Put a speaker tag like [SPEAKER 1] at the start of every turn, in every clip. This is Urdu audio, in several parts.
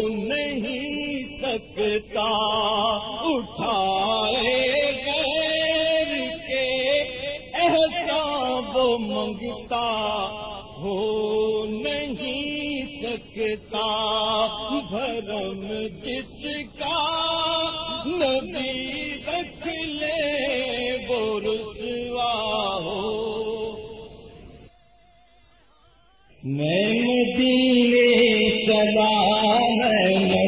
[SPEAKER 1] نہیں سکتا، اٹھائے غیر کے، احساب منگتا ہو نہیں سکتا۔ بھرم جس کا نبی رکھ لے، وہ رسوا ہو۔ میں مدینے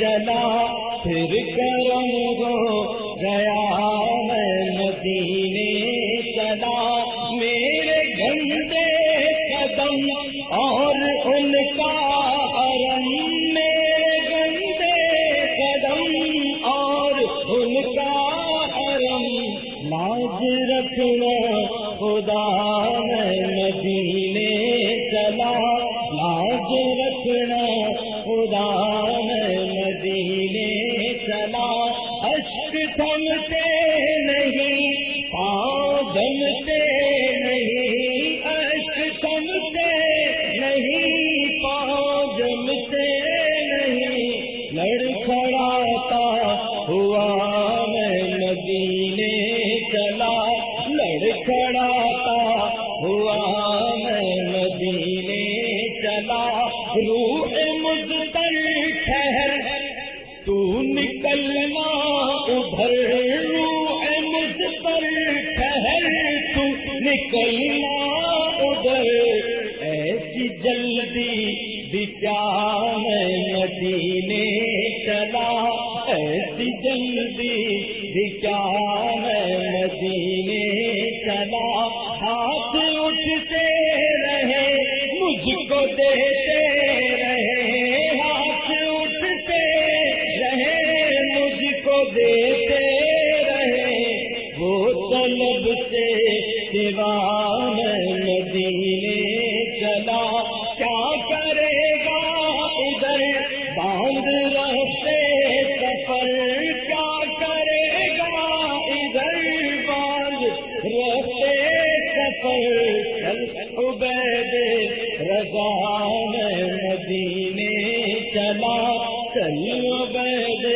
[SPEAKER 1] چلا پھر کرم ہو گیا میں مدینے چلا۔ میرے گندے قدم اور ان کا حرم، میرے گندے قدم اور ان کا حرم۔ لاج رکھنا خدا میں مدینے تھمتے نہیں پاؤں جمتے نہیں اشک تھمتے نہیں پاؤں جمتے نہیں لڑکھڑاتا ہوا ادھر روح مزتر ٹھہر، تو نکلنا ادھر۔ ایسی جلدی بچا میں مدینے چلا؟ ایسی جلدی بچا میں مدینے چلا؟ ہاتھ اٹھتے رہے، مجھ کو دیتے سوا میں مدینے چلا، کیا کرے گا ادھر؟ باندھ رہتے سفر، کیا کرے گا ادھر؟ باندھ رہتے سفر، چل عبید رضا میں مدینے چلا، چل عبید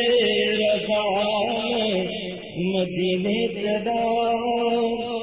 [SPEAKER 1] رضا میں مدینے چلا۔